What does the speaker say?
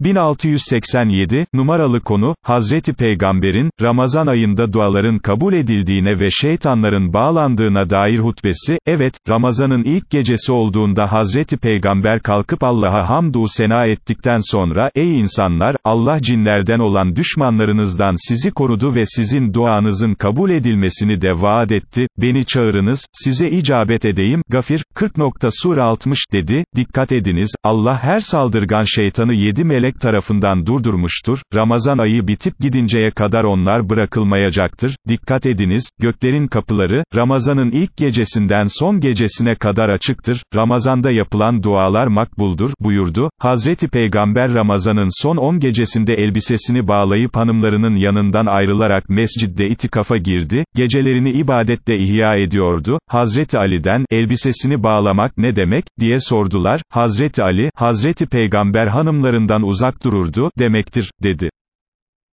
1687, numaralı konu, Hazreti Peygamber'in, Ramazan ayında duaların kabul edildiğine ve şeytanların bağlandığına dair hutbesi, evet, Ramazan'ın ilk gecesi olduğunda Hazreti Peygamber kalkıp Allah'a hamdu sena ettikten sonra, ey insanlar, Allah cinlerden olan düşmanlarınızdan sizi korudu ve sizin duanızın kabul edilmesini de vaat etti, beni çağırınız, size icabet edeyim, Gafir, 40. Sur 60, dedi, dikkat ediniz, Allah her saldırgan şeytanı yedi melek melek tarafından durdurmuştur, Ramazan ayı bitip gidinceye kadar onlar bırakılmayacaktır, dikkat ediniz, göklerin kapıları, Ramazan'ın ilk gecesinden son gecesine kadar açıktır, Ramazan'da yapılan dualar makbuldur, buyurdu, Hazreti Peygamber Ramazan'ın son 10 gecesinde elbisesini bağlayıp hanımlarının yanından ayrılarak mescidde itikafa girdi, gecelerini ibadetle ihya ediyordu, Hazreti Ali'den, elbisesini bağlamak ne demek, diye sordular, Hazreti Ali, Hazreti Peygamber hanımlarından uzak dururdu, demektir, dedi.